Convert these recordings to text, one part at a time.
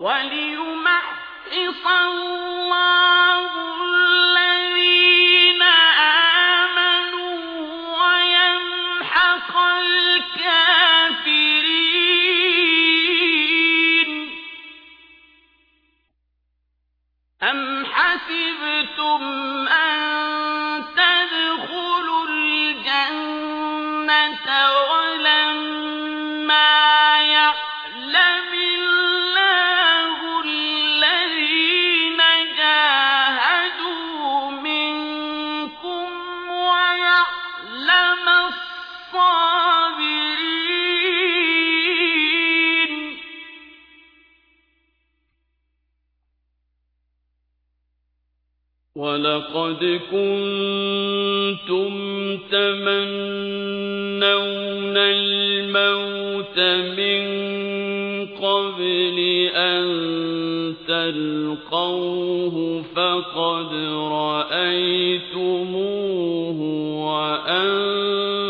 وليمحص الله الذين آمنوا الكافرين. أم حسبتم أن تدخلوا الجنة ولما يعلم وَلَقَدْ كُنْتُمْ تَمَنَّوْنَ الْمَوْتَ مِنْ قَبْلِ أَنْ تَلْقَوْهُ فَقَدْ رَأَيْتُمُوهُ وَأَنْتُمْ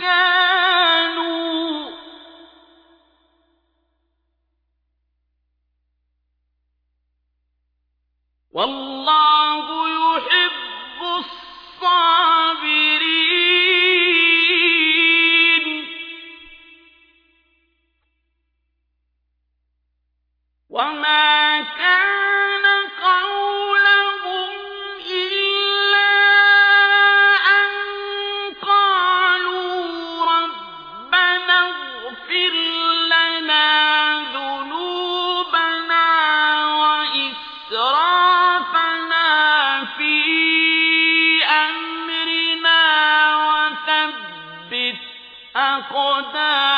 كانوا والله يحب الصابرين. وما قَدَامٍ